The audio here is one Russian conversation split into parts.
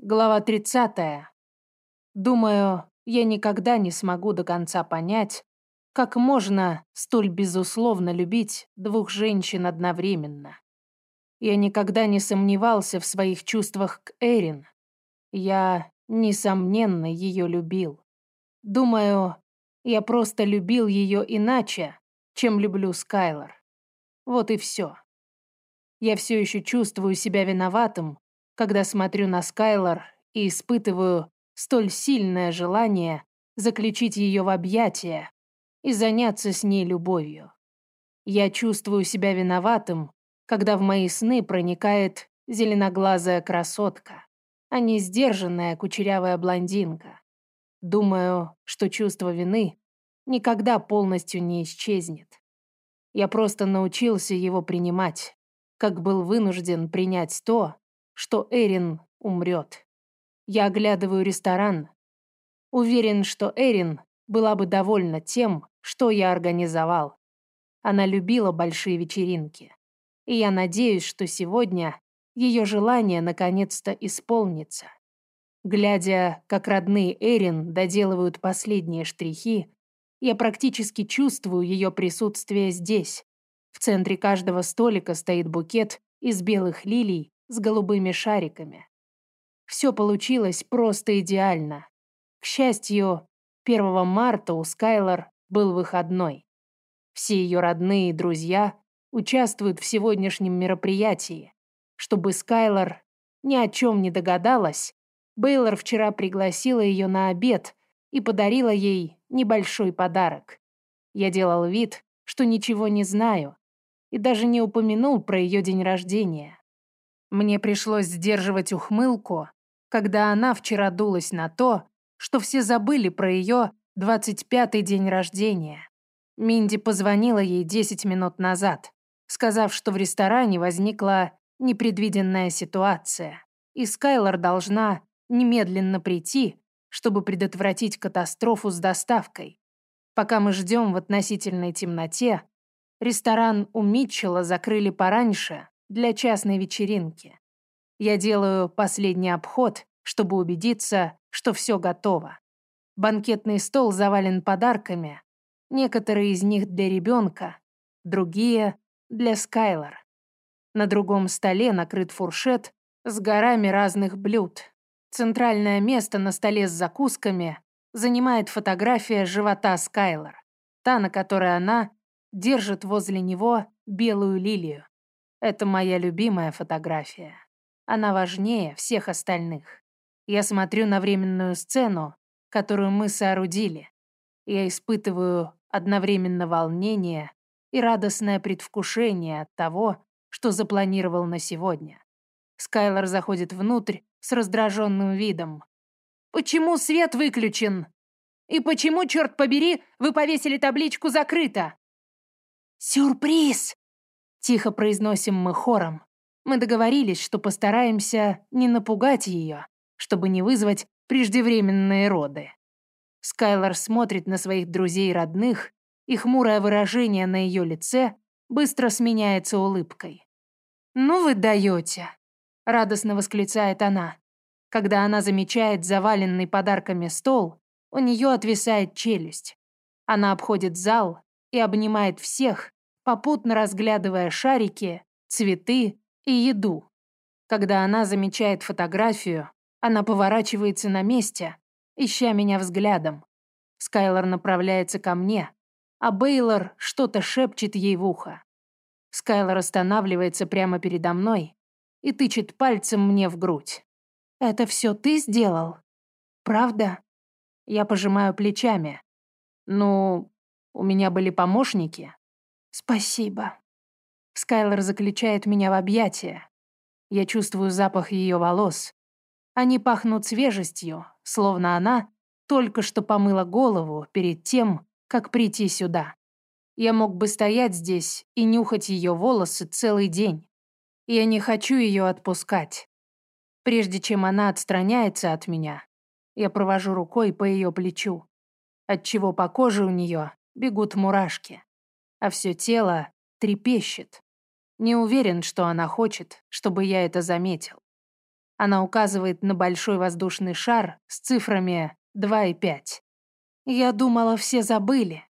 Глава 30. Думаю, я никогда не смогу до конца понять, как можно столь безусловно любить двух женщин одновременно. Я никогда не сомневался в своих чувствах к Эрин. Я, несомненно, ее любил. Думаю, я просто любил ее иначе, чем люблю Скайлор. Вот и все. Я все еще чувствую себя виноватым, когда смотрю на Скайлор и испытываю столь сильное желание заключить ее в объятия и заняться с ней любовью. Я чувствую себя виноватым, когда в мои сны проникает зеленоглазая красотка, а не сдержанная кучерявая блондинка. Думаю, что чувство вины никогда полностью не исчезнет. Я просто научился его принимать, как был вынужден принять то, что Эрин умрет. Я оглядываю ресторан. Уверен, что Эрин была бы довольна тем, что я организовал. Она любила большие вечеринки. И я надеюсь, что сегодня ее желание наконец-то исполнится. Глядя, как родные Эрин доделывают последние штрихи, я практически чувствую ее присутствие здесь. В центре каждого столика стоит букет из белых лилий с голубыми шариками. Все получилось просто идеально. К счастью, 1 марта у Скайлор был выходной. Все ее родные и друзья участвуют в сегодняшнем мероприятии. Чтобы Скайлор ни о чем не догадалась, Бейлор вчера пригласила ее на обед и подарила ей небольшой подарок. Я делал вид, что ничего не знаю, и даже не упомянул про ее день рождения. Мне пришлось сдерживать ухмылку, когда она вчера дулась на то, что все забыли про ее 25-й день рождения. Минди позвонила ей 10 минут назад, сказав, что в ресторане возникла непредвиденная ситуация, и Скайлор должна немедленно прийти, чтобы предотвратить катастрофу с доставкой. Пока мы ждем в относительной темноте, ресторан у Митчелла закрыли пораньше, для частной вечеринки. Я делаю последний обход, чтобы убедиться, что все готово. Банкетный стол завален подарками, некоторые из них для ребенка, другие — для Скайлор. На другом столе накрыт фуршет с горами разных блюд. Центральное место на столе с закусками занимает фотография живота Скайлор, та, на которой она держит возле него белую лилию. Это моя любимая фотография. Она важнее всех остальных. Я смотрю на временную сцену, которую мы соорудили. Я испытываю одновременно волнение и радостное предвкушение от того, что запланировал на сегодня. Скайлор заходит внутрь с раздраженным видом. «Почему свет выключен? И почему, черт побери, вы повесили табличку «Закрыто»?» «Сюрприз!» Тихо произносим мы хором. Мы договорились, что постараемся не напугать ее, чтобы не вызвать преждевременные роды. Скайлор смотрит на своих друзей и родных, и хмурое выражение на ее лице быстро сменяется улыбкой. «Ну вы даете!» — радостно восклицает она. Когда она замечает заваленный подарками стол, у нее отвисает челюсть. Она обходит зал и обнимает всех, попутно разглядывая шарики, цветы и еду. Когда она замечает фотографию, она поворачивается на месте, ища меня взглядом. Скайлор направляется ко мне, а Бейлор что-то шепчет ей в ухо. Скайлор останавливается прямо передо мной и тычет пальцем мне в грудь. «Это все ты сделал? Правда?» Я пожимаю плечами. «Ну, у меня были помощники, «Спасибо». Скайлор заключает меня в объятия. Я чувствую запах ее волос. Они пахнут свежестью, словно она только что помыла голову перед тем, как прийти сюда. Я мог бы стоять здесь и нюхать ее волосы целый день. Я не хочу ее отпускать. Прежде чем она отстраняется от меня, я провожу рукой по ее плечу, отчего по коже у нее бегут мурашки а все тело трепещет. Не уверен, что она хочет, чтобы я это заметил. Она указывает на большой воздушный шар с цифрами 2 и 5. Я думала, все забыли.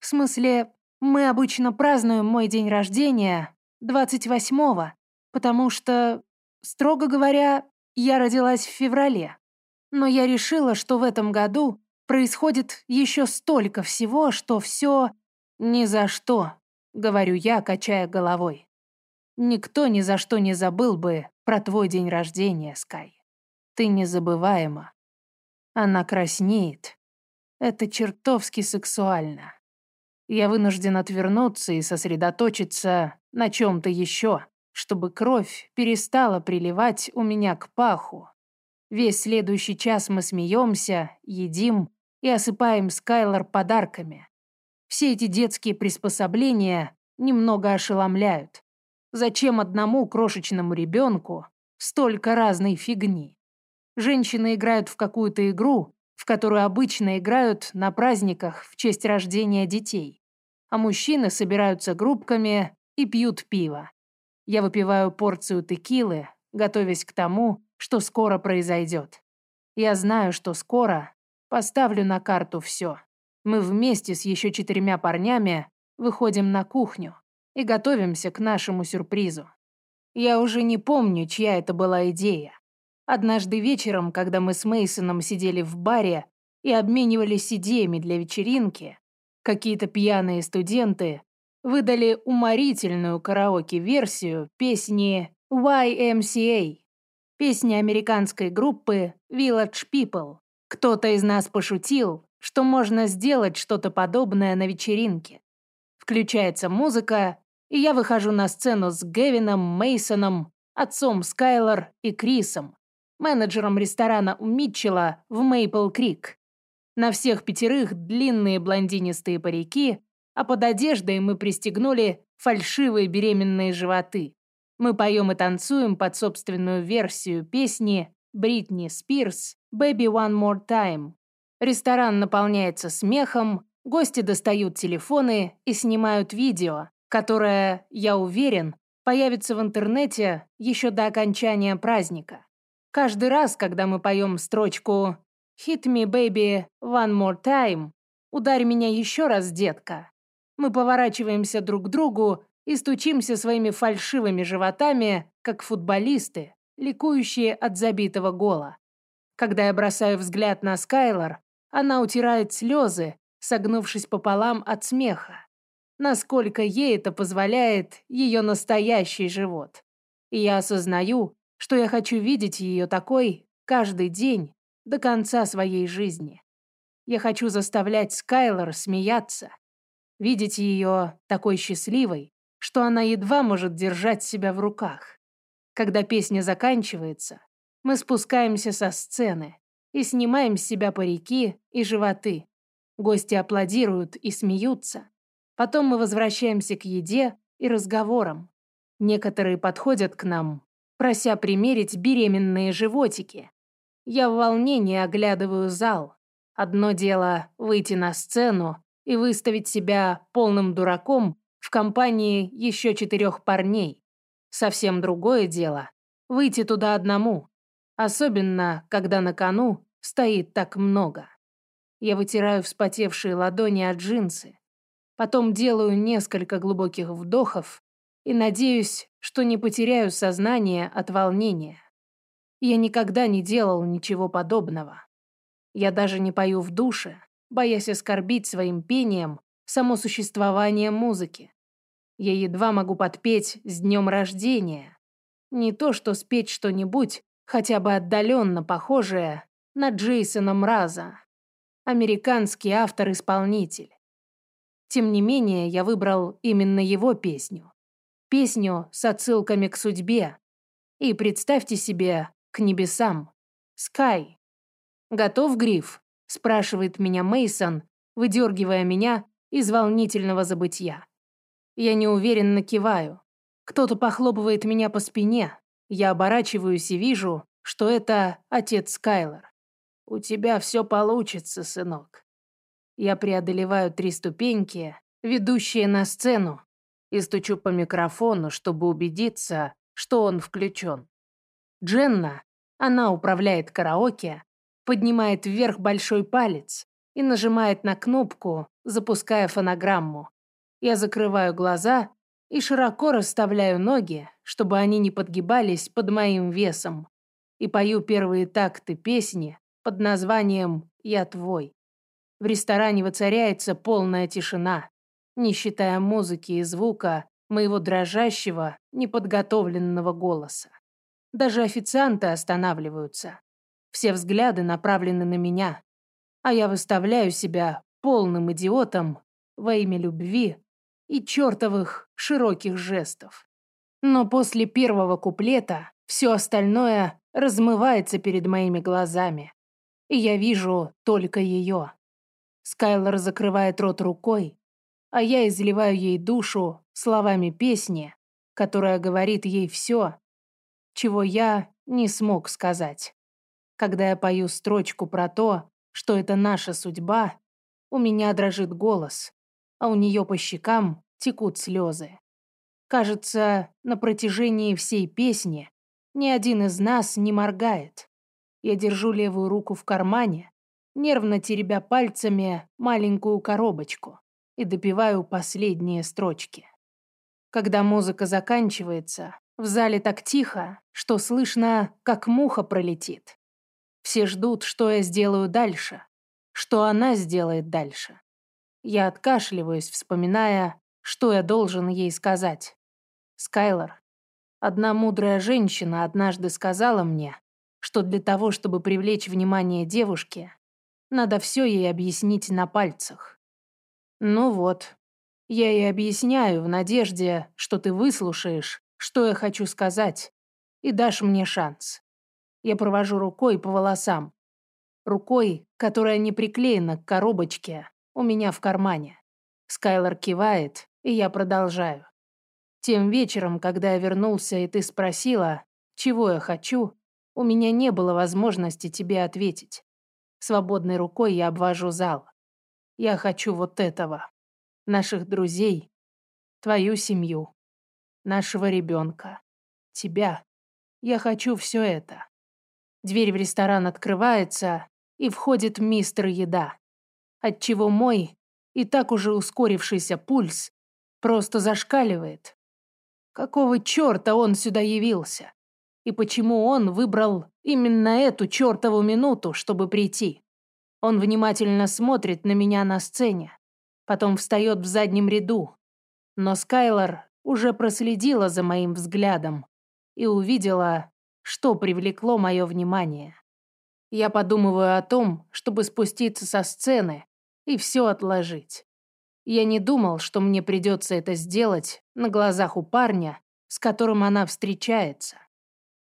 В смысле, мы обычно празднуем мой день рождения 28-го, потому что, строго говоря, я родилась в феврале. Но я решила, что в этом году происходит еще столько всего, что все ни за что, говорю я, качая головой. Никто ни за что не забыл бы про твой день рождения, Скай. Ты незабываема. Она краснеет. Это чертовски сексуально. Я вынужден отвернуться и сосредоточиться на чем-то еще, чтобы кровь перестала приливать у меня к паху. Весь следующий час мы смеемся, едим и осыпаем Скайлор подарками. Все эти детские приспособления немного ошеломляют. Зачем одному крошечному ребенку столько разной фигни? Женщины играют в какую-то игру, в которую обычно играют на праздниках в честь рождения детей. А мужчины собираются группками и пьют пиво. Я выпиваю порцию текилы, готовясь к тому, что скоро произойдет. Я знаю, что скоро поставлю на карту все. Мы вместе с еще четырьмя парнями выходим на кухню и готовимся к нашему сюрпризу. Я уже не помню, чья это была идея. Однажды вечером, когда мы с Мейсоном сидели в баре и обменивались идеями для вечеринки, какие-то пьяные студенты выдали уморительную караоке-версию песни YMCA, песни американской группы Village People. Кто-то из нас пошутил, что можно сделать что-то подобное на вечеринке. Включается музыка, и я выхожу на сцену с Гевином, Мейсоном, отцом Скайлор и Крисом, менеджером ресторана у Митчелла в Мейпл Крик. На всех пятерых длинные блондинистые парики, а под одеждой мы пристегнули фальшивые беременные животы. Мы поем и танцуем под собственную версию песни Бритни Спирс «Baby One More Time». Ресторан наполняется смехом, гости достают телефоны и снимают видео, которое, я уверен, появится в интернете еще до окончания праздника. Каждый раз, когда мы поем строчку «Hit me, baby, one more time», «Ударь меня еще раз, детка», мы поворачиваемся друг к другу и стучимся своими фальшивыми животами, как футболисты, ликующие от забитого гола. Когда я бросаю взгляд на Скайлор, она утирает слезы, согнувшись пополам от смеха. Насколько ей это позволяет ее настоящий живот. И я осознаю, что я хочу видеть ее такой каждый день до конца своей жизни. Я хочу заставлять Скайлор смеяться, видеть ее такой счастливой, что она едва может держать себя в руках. Когда песня заканчивается, мы спускаемся со сцены и снимаем с себя парики и животы. Гости аплодируют и смеются. Потом мы возвращаемся к еде и разговорам. Некоторые подходят к нам, прося примерить беременные животики. Я в волнении оглядываю зал. Одно дело выйти на сцену и выставить себя полным дураком в компании еще четырех парней. Совсем другое дело – выйти туда одному, особенно когда на кону стоит так много. Я вытираю вспотевшие ладони от джинсы, потом делаю несколько глубоких вдохов и надеюсь, что не потеряю сознание от волнения. Я никогда не делал ничего подобного. Я даже не пою в душе, боясь оскорбить своим пением само существование музыки. Я едва могу подпеть «С днем рождения». Не то, что спеть что-нибудь, хотя бы отдаленно похожее на Джейсона Мраза. Американский автор-исполнитель. Тем не менее, я выбрал именно его песню. Песню с отсылками к судьбе. И представьте себе, к небесам. Sky. Готов, Гриф? спрашивает меня Мейсон, выдергивая меня из волнительного забытья. Я неуверенно киваю. Кто-то похлопывает меня по спине. Я оборачиваюсь и вижу, что это отец Скайлор. «У тебя все получится, сынок». Я преодолеваю три ступеньки, ведущие на сцену, и стучу по микрофону, чтобы убедиться, что он включен. Дженна, Она управляет караоке, поднимает вверх большой палец и нажимает на кнопку, запуская фонограмму. Я закрываю глаза и широко расставляю ноги, чтобы они не подгибались под моим весом, и пою первые такты песни под названием «Я твой». В ресторане воцаряется полная тишина, не считая музыки и звука моего дрожащего, неподготовленного голоса. Даже официанты останавливаются. Все взгляды направлены на меня, а я выставляю себя полным идиотом во имя любви и чертовых широких жестов. Но после первого куплета все остальное размывается перед моими глазами, и я вижу только ее. Скайлор закрывает рот рукой, а я изливаю ей душу словами песни, которая говорит ей все, чего я не смог сказать. Когда я пою строчку про то, что это наша судьба, у меня дрожит голос, а у нее по щекам текут слезы. Кажется, на протяжении всей песни ни один из нас не моргает. Я держу левую руку в кармане, нервно теребя пальцами маленькую коробочку и допиваю последние строчки. Когда музыка заканчивается, в зале так тихо, что слышно, как муха пролетит. Все ждут, что я сделаю дальше, что она сделает дальше. Я откашливаюсь, вспоминая, что я должен ей сказать. Скайлор, одна мудрая женщина однажды сказала мне, что для того, чтобы привлечь внимание девушки, надо все ей объяснить на пальцах. Ну вот, я ей объясняю в надежде, что ты выслушаешь, что я хочу сказать, и дашь мне шанс. Я провожу рукой по волосам. Рукой, которая не приклеена к коробочке, у меня в кармане. Скайлор кивает, и я продолжаю. Тем вечером, когда я вернулся, и ты спросила, чего я хочу, у меня не было возможности тебе ответить. Свободной рукой я обвожу зал. Я хочу вот этого. Наших друзей, твою семью, нашего ребенка, тебя. Я хочу все это. Дверь в ресторан открывается, и входит мистер Еда, отчего мой, и так уже ускорившийся пульс, просто зашкаливает. Какого черта он сюда явился? И почему он выбрал именно эту чертову минуту, чтобы прийти? Он внимательно смотрит на меня на сцене, потом встает в заднем ряду. Но Скайлор уже проследила за моим взглядом и увидела, что привлекло мое внимание. Я подумываю о том, чтобы спуститься со сцены и все отложить. Я не думал, что мне придется это сделать на глазах у парня, с которым она встречается.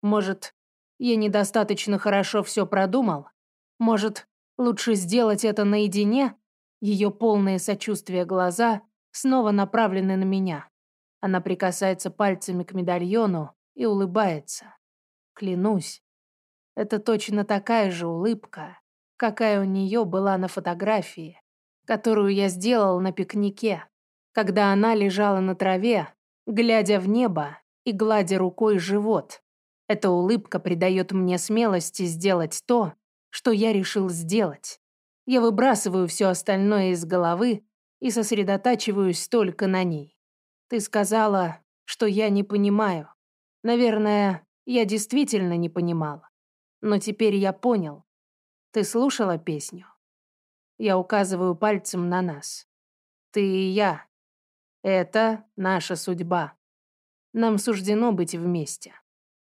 Может, я недостаточно хорошо все продумал? Может, лучше сделать это наедине? Ее полные сочувствия глаза снова направлены на меня. Она прикасается пальцами к медальону и улыбается. Клянусь, это точно такая же улыбка, какая у нее была на фотографии, которую я сделал на пикнике, когда она лежала на траве, глядя в небо и гладя рукой живот. Эта улыбка придает мне смелости сделать то, что я решил сделать. Я выбрасываю все остальное из головы и сосредотачиваюсь только на ней. Ты сказала, что я не понимаю. Наверное, я действительно не понимала. Но теперь я понял. Ты слушала песню? Я указываю пальцем на нас. Ты и я. Это наша судьба. Нам суждено быть вместе.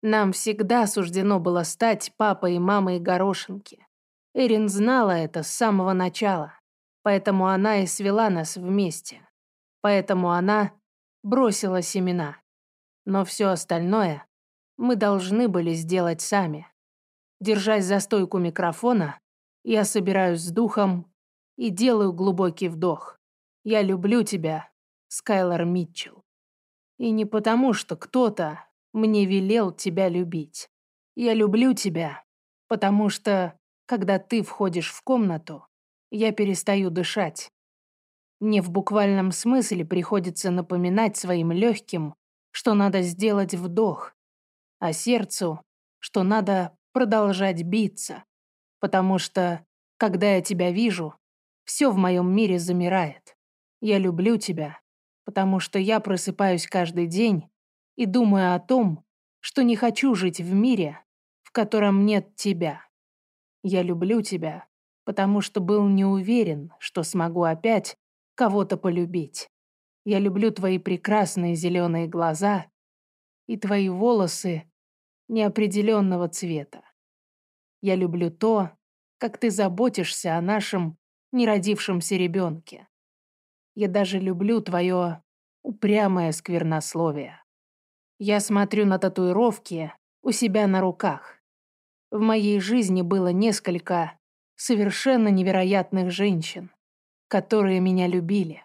Нам всегда суждено было стать папой и мамой горошинки. Эрин знала это с самого начала, поэтому она и свела нас вместе. Поэтому она бросила семена. Но все остальное мы должны были сделать сами. Держась за стойку микрофона, я собираюсь с духом и делаю глубокий вдох. Я люблю тебя, Скайлор Митчелл. И не потому, что кто-то мне велел тебя любить. Я люблю тебя, потому что, когда ты входишь в комнату, я перестаю дышать. Мне в буквальном смысле приходится напоминать своим легким, что надо сделать вдох, а сердцу, что надо продолжать биться, потому что, когда я тебя вижу, все в моем мире замирает. Я люблю тебя, потому что я просыпаюсь каждый день и думаю о том, что не хочу жить в мире, в котором нет тебя. Я люблю тебя, потому что был не уверен, что смогу опять кого-то полюбить. Я люблю твои прекрасные зеленые глаза и твои волосы неопределенного цвета. Я люблю то, как ты заботишься о нашем неродившемся ребенке. Я даже люблю твое упрямое сквернословие. Я смотрю на татуировки у себя на руках. В моей жизни было несколько совершенно невероятных женщин, которые меня любили.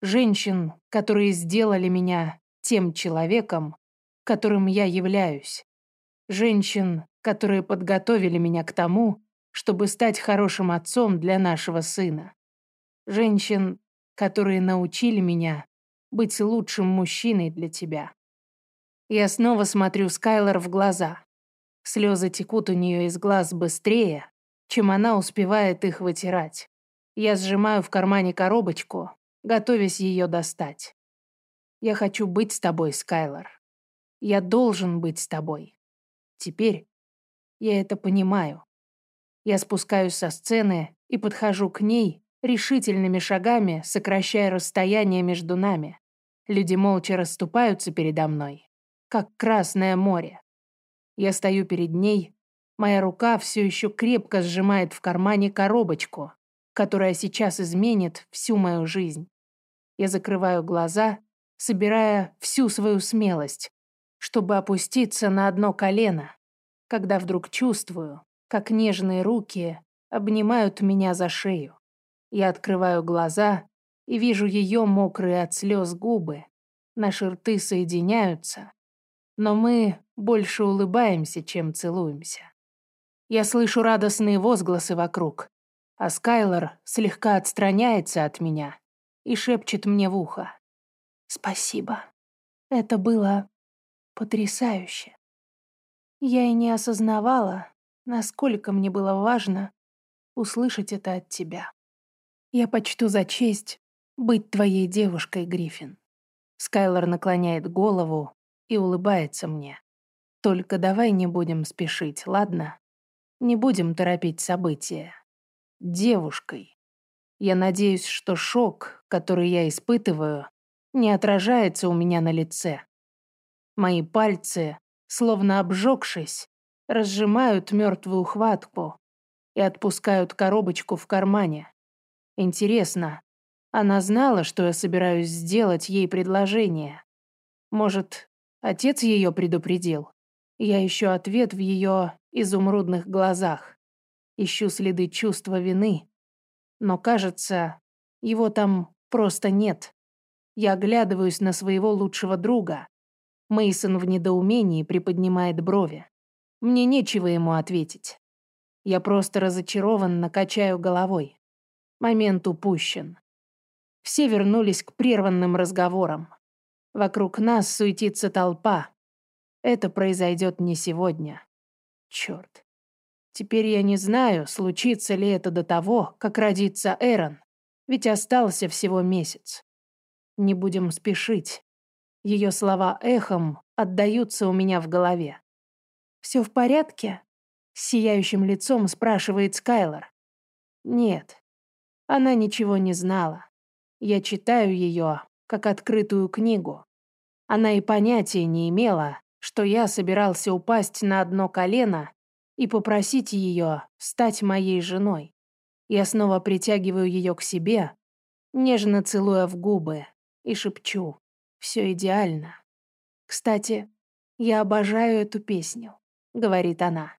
Женщин, которые сделали меня тем человеком, которым я являюсь. Женщин, которые подготовили меня к тому, чтобы стать хорошим отцом для нашего сына. Женщин, которые научили меня быть лучшим мужчиной для тебя. Я снова смотрю Скайлор в глаза. Слезы текут у нее из глаз быстрее, чем она успевает их вытирать. Я сжимаю в кармане коробочку, готовясь ее достать. Я хочу быть с тобой, Скайлор. Я должен быть с тобой. Теперь я это понимаю. Я спускаюсь со сцены и подхожу к ней решительными шагами, сокращая расстояние между нами. Люди молча расступаются передо мной, как Красное море. Я стою перед ней, моя рука все еще крепко сжимает в кармане коробочку, которая сейчас изменит всю мою жизнь. Я закрываю глаза, собирая всю свою смелость, чтобы опуститься на одно колено, когда вдруг чувствую, как нежные руки обнимают меня за шею. Я открываю глаза и вижу ее мокрые от слез губы. Наши рты соединяются, но мы больше улыбаемся, чем целуемся. Я слышу радостные возгласы вокруг, а Скайлор слегка отстраняется от меня и шепчет мне в ухо. «Спасибо. Это было потрясающе». Я и не осознавала, насколько мне было важно услышать это от тебя. Я почту за честь быть твоей девушкой, Гриффин. Скайлор наклоняет голову и улыбается мне. Только давай не будем спешить, ладно? Не будем торопить события. Девушкой. Я надеюсь, что шок, который я испытываю, не отражается у меня на лице. Мои пальцы, словно обжегшись, разжимают мертвую хватку и отпускают коробочку в кармане. Интересно, она знала, что я собираюсь сделать ей предложение? Может, отец ее предупредил? Я ищу ответ в ее изумрудных глазах. Ищу следы чувства вины. Но, кажется, его там просто нет. Я оглядываюсь на своего лучшего друга. Мейсон в недоумении приподнимает брови. Мне нечего ему ответить. Я просто разочарованно качаю головой. Момент упущен. Все вернулись к прерванным разговорам. Вокруг нас суетится толпа. Это произойдет не сегодня. Черт. Теперь я не знаю, случится ли это до того, как родится Эрон, ведь остался всего месяц. Не будем спешить. Ее слова эхом отдаются у меня в голове. «Все в порядке?» С сияющим лицом спрашивает Скайлор. «Нет, она ничего не знала. Я читаю ее, как открытую книгу. Она и понятия не имела, что я собирался упасть на одно колено и попросить ее стать моей женой. Я снова притягиваю ее к себе, нежно целуя в губы, и шепчу «Все идеально». Кстати, я обожаю эту песню. — говорит она.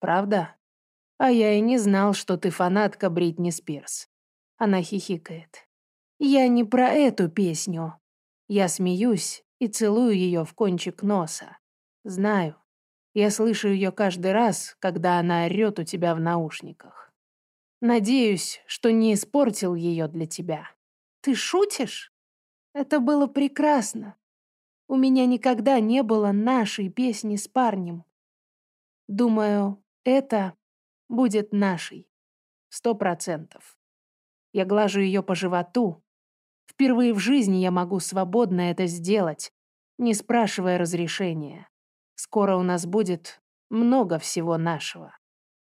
«Правда? А я и не знал, что ты фанатка Бритни Спирс». Она хихикает. «Я не про эту песню. Я смеюсь и целую ее в кончик носа. Знаю. Я слышу ее каждый раз, когда она орёт у тебя в наушниках. Надеюсь, что не испортил ее для тебя. Ты шутишь? Это было прекрасно. У меня никогда не было нашей песни с парнем. Думаю, Это будет нашей. Сто процентов. Я глажу ее по животу. Впервые в жизни я могу свободно это сделать, не спрашивая разрешения. Скоро у нас будет много всего нашего.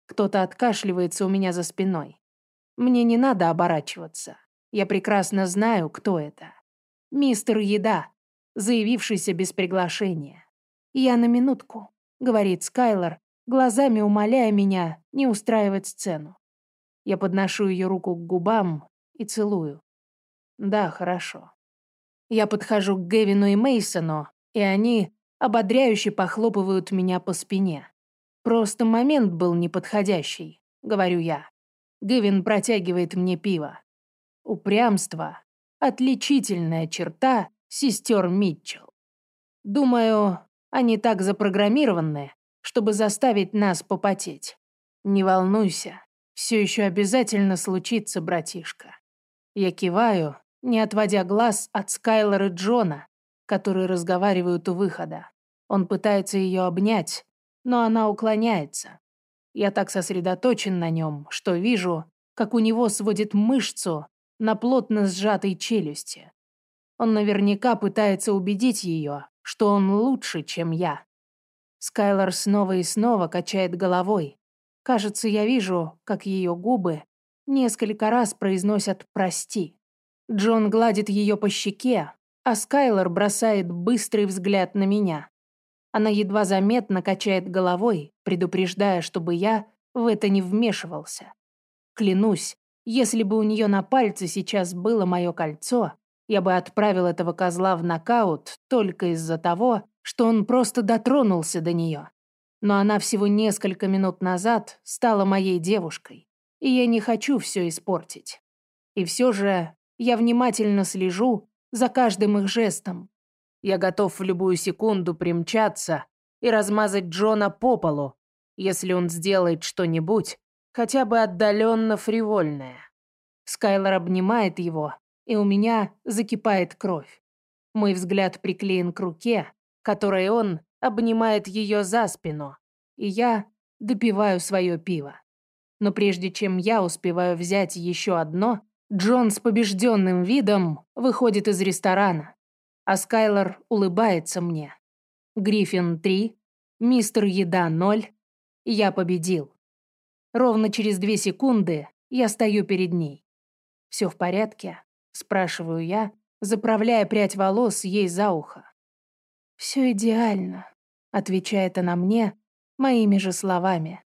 Кто-то откашливается у меня за спиной. Мне не надо оборачиваться. Я прекрасно знаю, кто это. Мистер Еда, заявившийся без приглашения. «Я на минутку», — говорит Скайлор, глазами умоляя меня не устраивать сцену. Я подношу ее руку к губам и целую. Да, хорошо. Я подхожу к Гевину и Мейсону, и они ободряюще похлопывают меня по спине. Просто момент был неподходящий, говорю я. Гевин протягивает мне пиво. Упрямство — отличительная черта сестер Митчелл. Думаю, они так запрограммированы, чтобы заставить нас попотеть. Не волнуйся, все еще обязательно случится, братишка. Я киваю, не отводя глаз от Скайлора Джона, которые разговаривают у выхода. Он пытается ее обнять, но она уклоняется. Я так сосредоточен на нем, что вижу, как у него сводит мышцу на плотно сжатой челюсти. Он наверняка пытается убедить ее, что он лучше, чем я. Скайлор снова и снова качает головой. Кажется, я вижу, как ее губы несколько раз произносят «прости». Джон гладит ее по щеке, а Скайлор бросает быстрый взгляд на меня. Она едва заметно качает головой, предупреждая, чтобы я в это не вмешивался. Клянусь, если бы у нее на пальце сейчас было мое кольцо, я бы отправил этого козла в нокаут только из-за того, что он просто дотронулся до нее. Но она всего несколько минут назад стала моей девушкой, и я не хочу все испортить. И все же я внимательно слежу за каждым их жестом. Я готов в любую секунду примчаться и размазать Джона по полу, если он сделает что-нибудь, хотя бы отдаленно фривольное. Скайлор обнимает его, и у меня закипает кровь. Мой взгляд приклеен к руке, которой он обнимает ее за спину, и я допиваю свое пиво. Но прежде чем я успеваю взять еще одно, Джон с побежденным видом выходит из ресторана, а Скайлор улыбается мне. Гриффин 3, мистер Еда 0, я победил. Ровно через две секунды я стою перед ней. Все в порядке? Спрашиваю я, заправляя прядь волос ей за ухо. «Все идеально», — отвечает она мне моими же словами.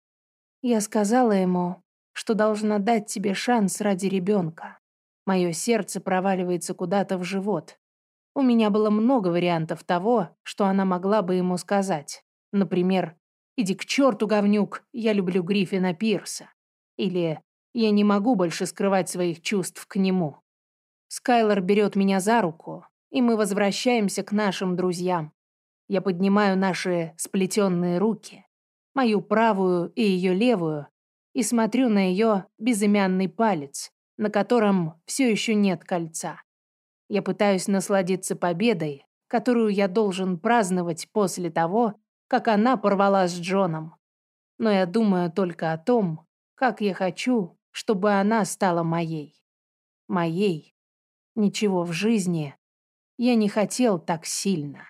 Я сказала ему, что должна дать тебе шанс ради ребенка. Мое сердце проваливается куда-то в живот. У меня было много вариантов того, что она могла бы ему сказать. Например, «Иди к черту, говнюк, я люблю Гриффина Пирса». Или «Я не могу больше скрывать своих чувств к нему». Скайлор берет меня за руку, и мы возвращаемся к нашим друзьям. Я поднимаю наши сплетенные руки, мою правую и ее левую, и смотрю на ее безымянный палец, на котором все еще нет кольца. Я пытаюсь насладиться победой, которую я должен праздновать после того, как она порвала с Джоном. Но я думаю только о том, как я хочу, чтобы она стала моей. Моей. Ничего в жизни я не хотел так сильно.